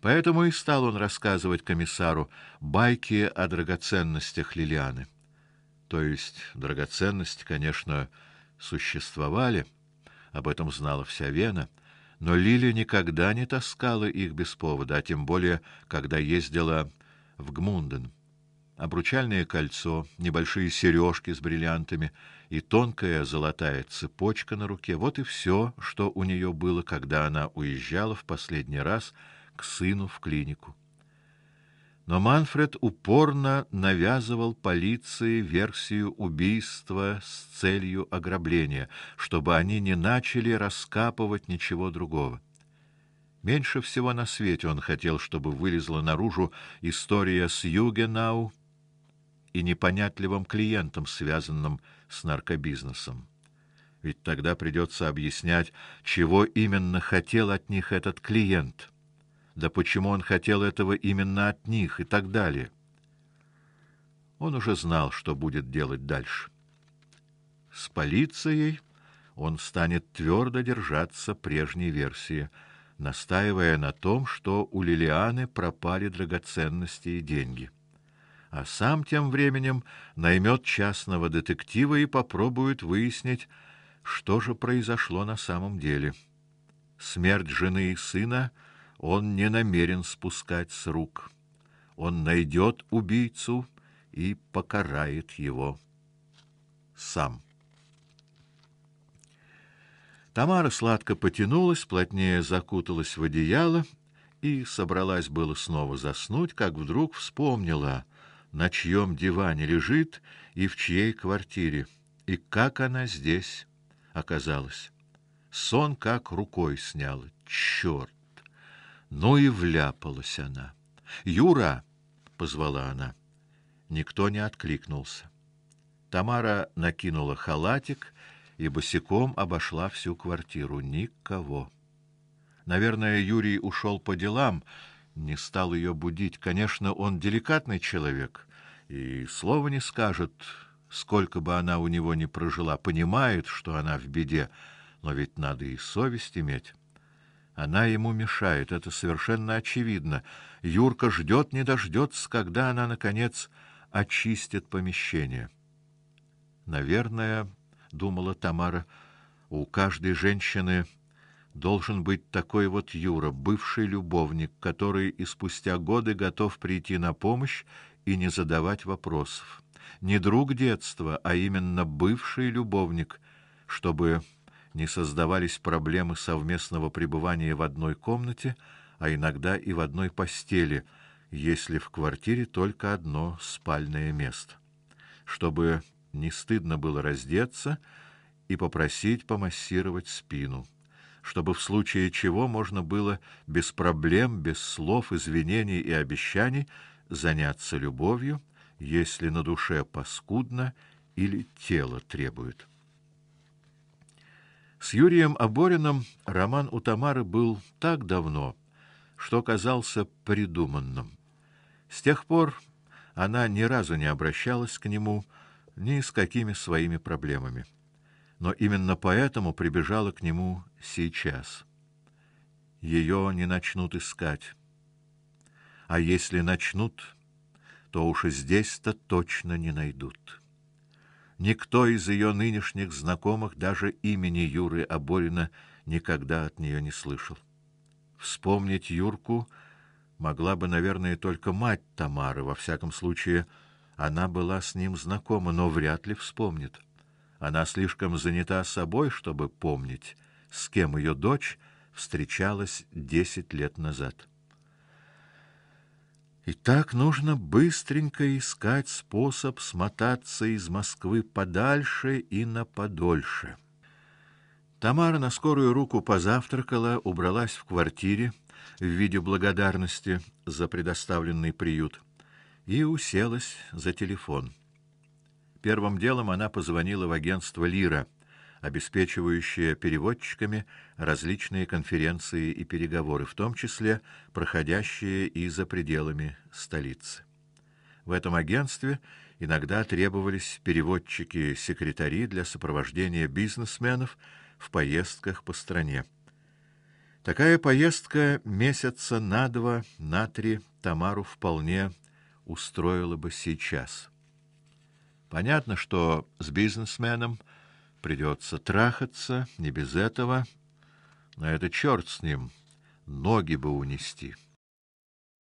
Поэтому и стал он рассказывать комиссару байки о драгоценностях Лилианы. То есть драгоценности, конечно, существовали, об этом знала вся Вена, но Лиля никогда не таскала их без повода, а тем более, когда ездила в Гмунден. Обручальное кольцо, небольшие сережки с бриллиантами и тонкая золотая цепочка на руке вот и все, что у нее было, когда она уезжала в последний раз к сыну в клинику. Но Манфред упорно навязывал полиции версию убийства с целью ограбления, чтобы они не начали раскапывать ничего другого. Меньше всего на свете он хотел, чтобы вылезла наружу история с Югенау и непонятливым клиентом, связанным с наркобизнесом. Ведь тогда придется объяснять, чего именно хотел от них этот клиент да почему он хотел этого именно от них и так далее. Он уже знал, что будет делать дальше. С полицией он станет твердо держаться прежней версии, настаивая на том, что у Лилианы пропали драгоценности и деньги. А сам тем временем наймет частного детектива и попробует выяснить, что же произошло на самом деле. Смерть жены и сына — он не намерен спускать с рук. Он найдет убийцу и покарает его сам. Тамара сладко потянулась, плотнее закуталась в одеяло и собралась было снова заснуть, как вдруг вспомнила, на чьем диване лежит и в чьей квартире, и как она здесь оказалась. Сон как рукой снял. Черт! Ну и вляпалась она. "Юра!" позвала она. Никто не откликнулся. Тамара накинула халатик и босиком обошла всю квартиру. Никого. Наверное, Юрий ушел по делам, не стал ее будить. Конечно, он деликатный человек и слова не скажет, сколько бы она у него ни прожила, понимает, что она в беде, но ведь надо и совесть иметь. Она ему мешает, это совершенно очевидно. Юрка ждет, не дождется, когда она наконец очистит помещение. Наверное, думала Тамара, у каждой женщины должен быть такой вот Юра, бывший любовник, который и спустя годы готов прийти на помощь и не задавать вопросов. Не друг детства, а именно бывший любовник, чтобы не создавались проблемы совместного пребывания в одной комнате, а иногда и в одной постели, если в квартире только одно спальное место. Чтобы не стыдно было раздеться и попросить помассировать спину, чтобы в случае чего можно было без проблем, без слов, извинений и обещаний заняться любовью, если на душе паскудно или тело требует. С Юрием Абориным роман у Тамары был так давно, что казался придуманным. С тех пор она ни разу не обращалась к нему ни с какими своими проблемами. Но именно поэтому прибежала к нему сейчас. Ее не начнут искать. А если начнут, то уж и здесь-то точно не найдут. Никто из ее нынешних знакомых даже имени Юры Аборина никогда от нее не слышал. Вспомнить Юрку могла бы, наверное, только мать Тамары, во всяком случае, она была с ним знакома, но вряд ли вспомнит. Она слишком занята собой, чтобы помнить, с кем ее дочь встречалась десять лет назад. И так нужно быстренько искать способ смотаться из Москвы подальше и на подольше. Тамара на скорую руку позавтракала, убралась в квартире в виде благодарности за предоставленный приют и уселась за телефон. Первым делом она позвонила в агентство Лира обеспечивающая переводчиками различные конференции и переговоры, в том числе проходящие и за пределами столицы. В этом агентстве иногда требовались переводчики-секретари для сопровождения бизнесменов в поездках по стране. Такая поездка месяца на два, на три Тамару вполне устроила бы сейчас. Понятно, что с бизнесменом придется трахаться, не без этого, но это черт с ним, ноги бы унести.